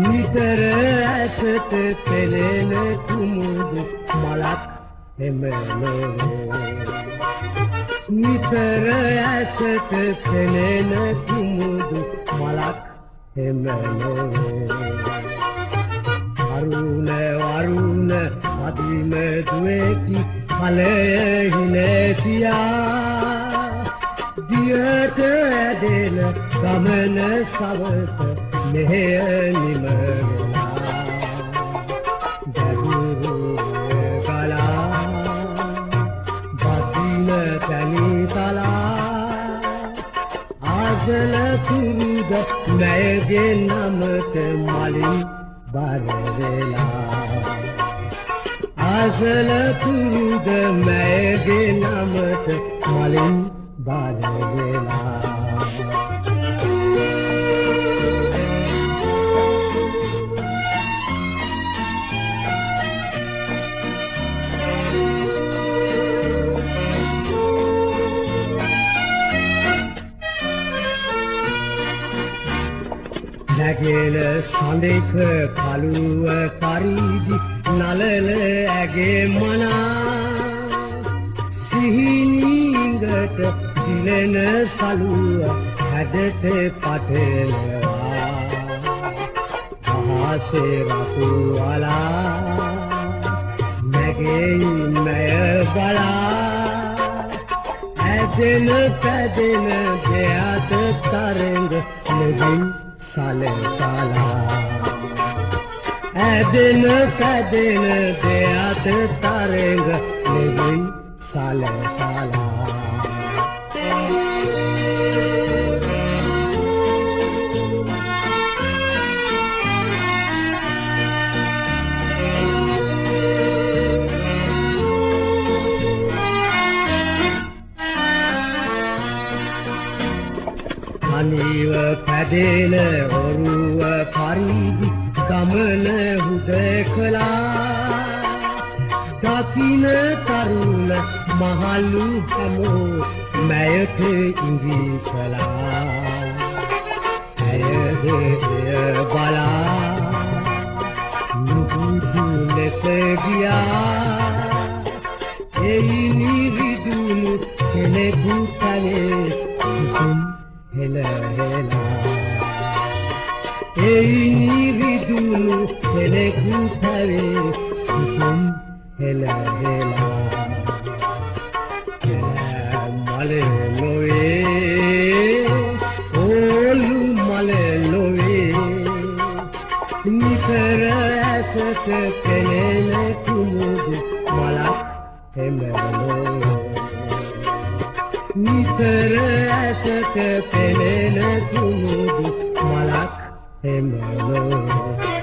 නිතර ඇසට පෙළෙන කුමුදු මලක් නිතර ඇසට පෙනෙන කුමුදු මලක් එමනෝ වරුණ වරුණ අදිම දුවේකි ඵලය හිනේතියා දියට ඇදෙන ගමන සවස මෙහෙය නිම ආසල තුරුද නැයගේ නමට මලින් බර වෙලා. ආසල තුරුද මෑගේ නමට මලින් බර වෙලා නැගේල සඳෙක කලුව කරීදි නලල ඇගේ මනා. සිහිනීඟට දිලෙන සලුව හැඩට පටලවා. අහසේ රතුවලා නැගෙයි මය බලා. ඇදෙන පැදෙන දෙයත තරංග නෙවින් සලසලා ඇදෙන පැදෙන දෙයත තරංග නෙවින් සලසලා අනිව පැදෙන ඔරුව පරිදි ගමන හුදකලා. දකින තරුණ මහලු හැමෝ මැයට ඉඟි කළා. ඇයද එය බලා නුදුදු ලෙස ගියා. එයි නිවිදුණු කෙනෙකු තනේ සුසුම් හෙල හෙලා. එයි නිවිදුණු කෙනෙකු තනේ සුසුම් හෙල හෙලා. මලේ නොවේ ඕලු මලේ නොවේ නිතර ඇසට පෙනෙන කුමුදු මලක් එමනෝ නිතර ඇසට පෙනෙන කුමුදු මලක් එමනෝ.